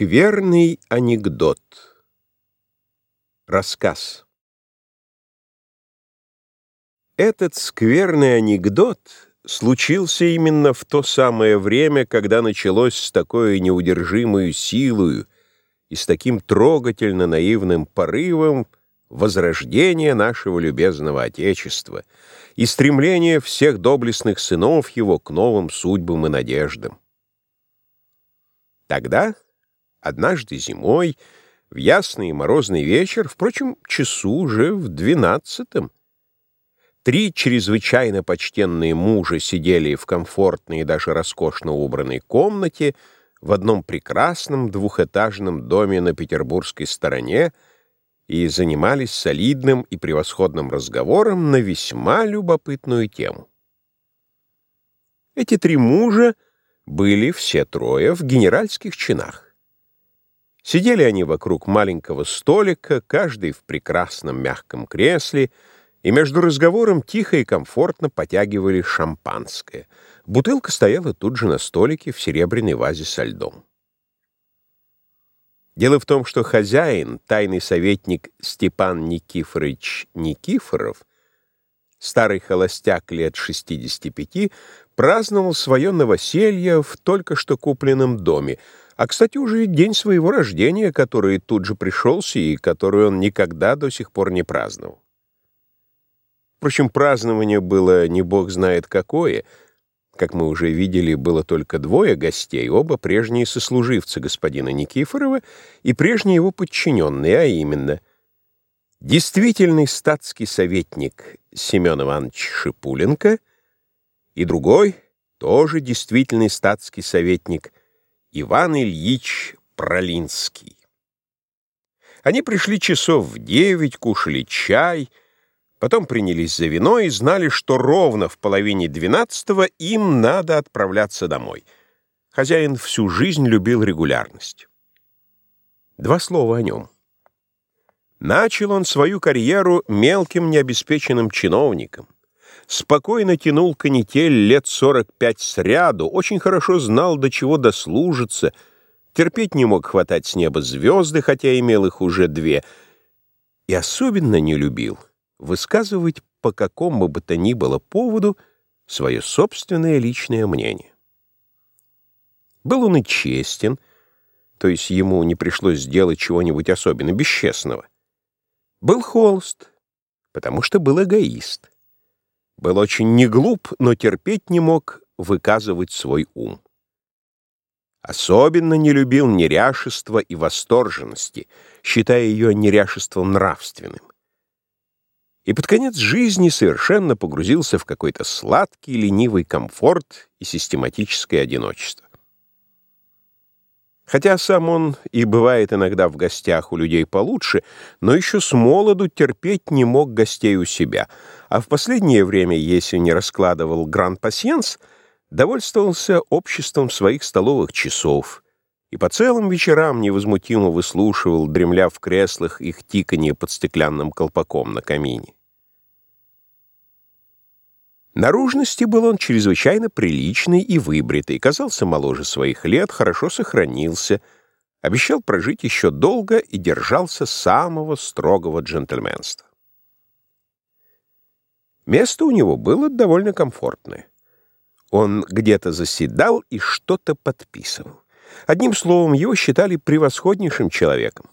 Скверный анекдот. Рассказ. Этот скверный анекдот случился именно в то самое время, когда началось с такой неудержимой силою и с таким трогательно наивным порывом возрождение нашего любезного Отечества и стремление всех доблестных сынов его к новым судьбам и надеждам. Тогда Однажды зимой, в ясный и морозный вечер, впрочем, часу уже в двенадцатом, три чрезвычайно почтенные мужа сидели в комфортной и даже роскошно убранной комнате в одном прекрасном двухэтажном доме на петербургской стороне и занимались солидным и превосходным разговором на весьма любопытную тему. Эти три мужа были все трое в генеральских чинах. Сидели они вокруг маленького столика, каждый в прекрасном мягком кресле, и между разговором тихо и комфортно потягивали шампанское. Бутылка стояла тут же на столике в серебряной вазе со льдом. Дело в том, что хозяин, тайный советник Степан Никифорович Никифоров, старый холостяк лет 65, праздновал свое новоселье в только что купленном доме, а, кстати, уже день своего рождения, который тут же пришелся и который он никогда до сих пор не праздновал. Впрочем, празднование было не бог знает какое. Как мы уже видели, было только двое гостей, оба прежние сослуживцы господина Никифорова и прежние его подчиненные, а именно действительный статский советник Семен Иванович Шипуленко и другой, тоже действительный статский советник Иван Ильич Пролинский. Они пришли часов в девять, кушали чай, потом принялись за вино и знали, что ровно в половине двенадцатого им надо отправляться домой. Хозяин всю жизнь любил регулярность. Два слова о нем. Начал он свою карьеру мелким необеспеченным чиновником спокойно тянул канитель лет сорок пять сряду, очень хорошо знал, до чего дослужится, терпеть не мог хватать с неба звезды, хотя имел их уже две, и особенно не любил высказывать по какому бы то ни было поводу свое собственное личное мнение. Был он и честен, то есть ему не пришлось сделать чего-нибудь особенно бесчестного. Был холст, потому что был эгоист. Был очень неглуп, но терпеть не мог выказывать свой ум. Особенно не любил неряшества и восторженности, считая ее неряшеством нравственным. И под конец жизни совершенно погрузился в какой-то сладкий, ленивый комфорт и систематическое одиночество. Хотя сам он и бывает иногда в гостях у людей получше, но еще с молоду терпеть не мог гостей у себя, а в последнее время, если не раскладывал гран-пасьенс, довольствовался обществом своих столовых часов и по целым вечерам невозмутимо выслушивал, дремля в креслах, их тиканье под стеклянным колпаком на камине. Наружности был он чрезвычайно приличный и выбритый, казался моложе своих лет, хорошо сохранился, обещал прожить еще долго и держался самого строгого джентльменства. Место у него было довольно комфортное. Он где-то заседал и что-то подписывал. Одним словом, его считали превосходнейшим человеком.